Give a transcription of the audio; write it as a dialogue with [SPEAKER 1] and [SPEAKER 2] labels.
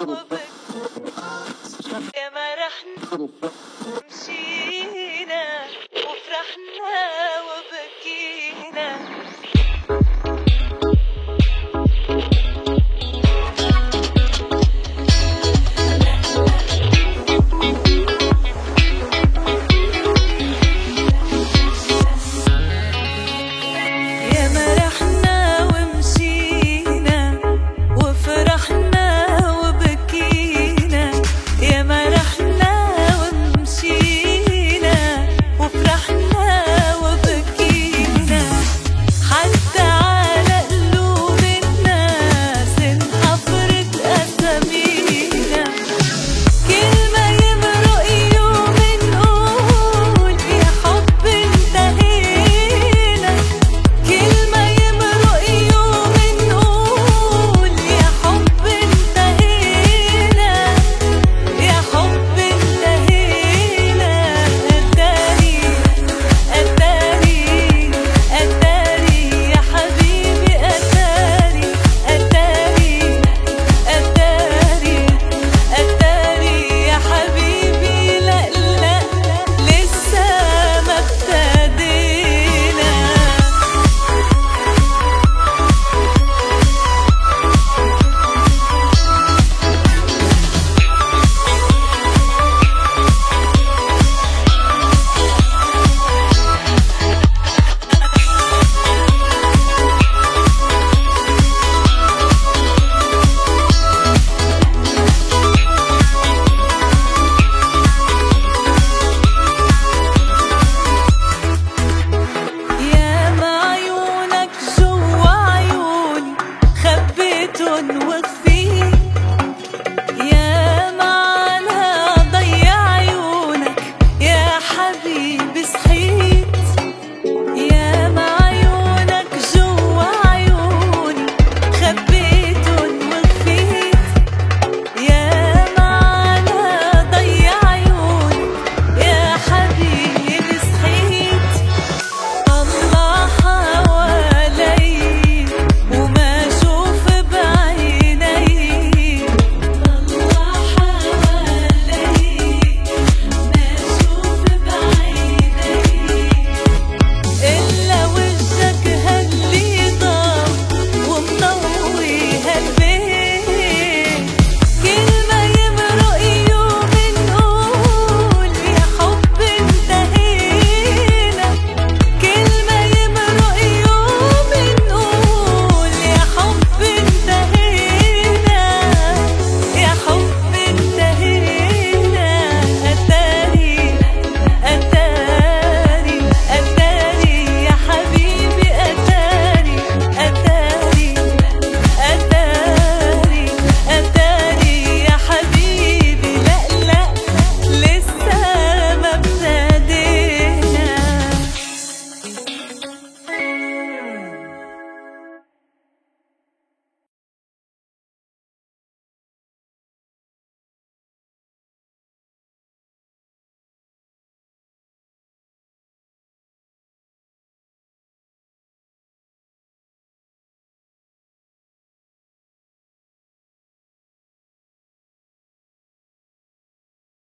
[SPEAKER 1] يا ما رحنا مشينا